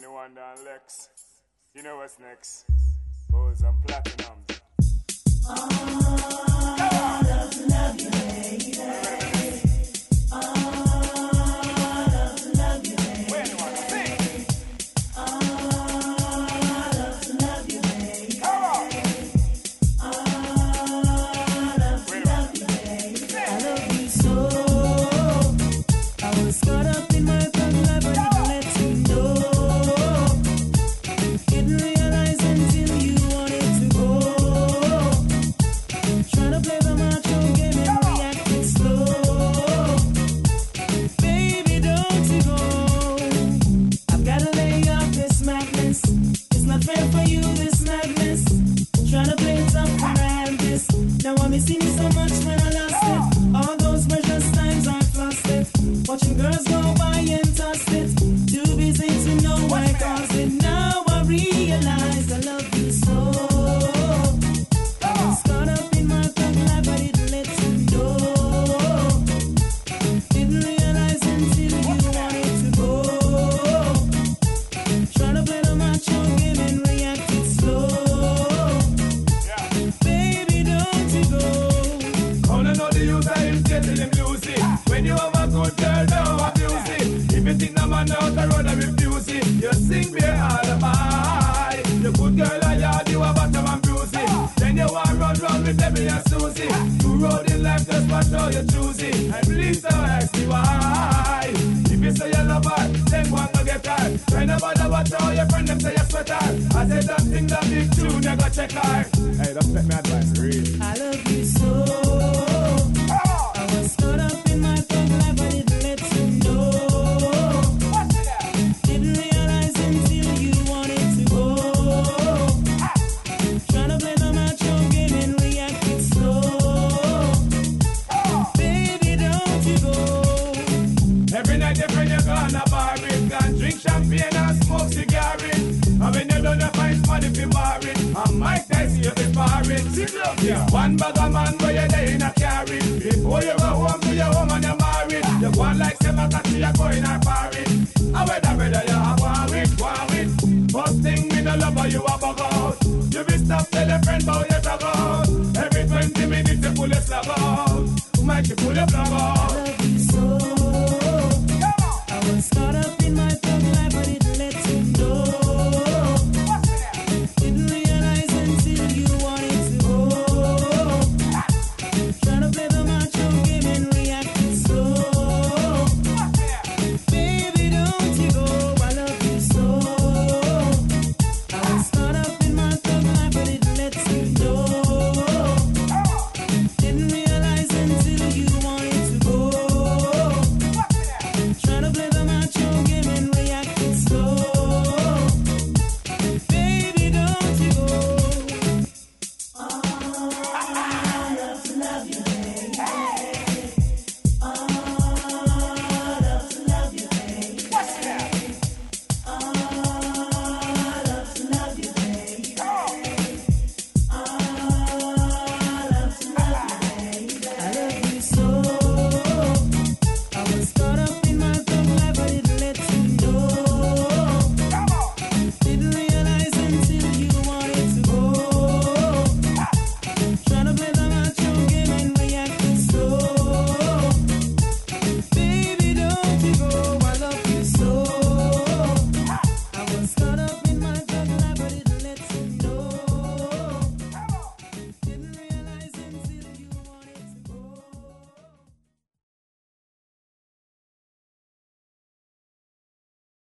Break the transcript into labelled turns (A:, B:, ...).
A: 21 down Lex. You know what's next? Goes and platinums.
B: Oh, you, this
C: run round with Debbie and Susie. You road in life, just watch how you choose it. And please don't ask me why. If you say you love her, then want to get her. Try no bother watch all your friend them say you sweat her. I say don't think that big tune, you go check her. Hey, don't take me advice, real.
B: I
C: Bar it. One bag man where you there in a carry Before you go home to your home and you married. You go like seven cause you go in a party. And whether whether you have one with, with First thing me no love how you a bug out You be stop tell your friend how you talk out Every 20 minutes you pull your slug out. Mike you pull your plug out